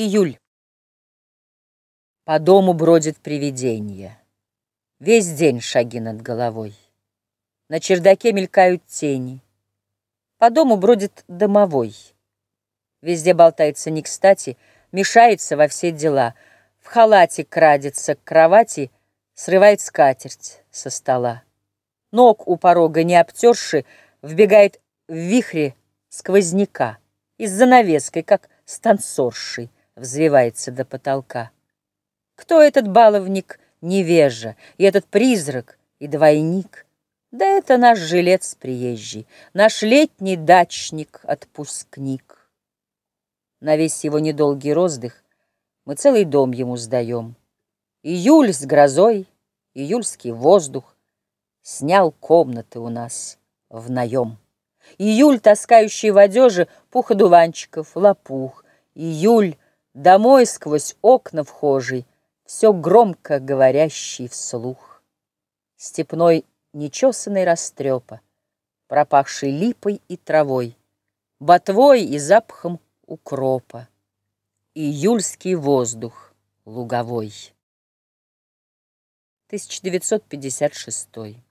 Июль. По дому бродит привидение. Весь день шаги над головой. На чердаке мелькают тени. По дому бродит домовой. Везде болтается не кстати, мешается во все дела. В халате крадется к кровати, срывает скатерть со стола. Ног у порога не обтерши, вбегает в вихре сквозняка и с занавеской, как с танцоршей, взвивается до потолка. Кто этот баловник невежа, и этот призрак, и двойник? Да это наш жилец приезжий, наш летний дачник-отпускник. На весь его недолгий роздых мы целый дом ему сдаем. Июль с грозой, июльский воздух снял комнаты у нас в наем. Июль, таскающий в одежи пух одуванчиков, лопух. Июль, домой сквозь окна вхожий, Все громко говорящий вслух. Степной нечесанный растрепа, Пропахший липой и травой, Ботвой и запахом укропа, Июльский воздух луговой. 1956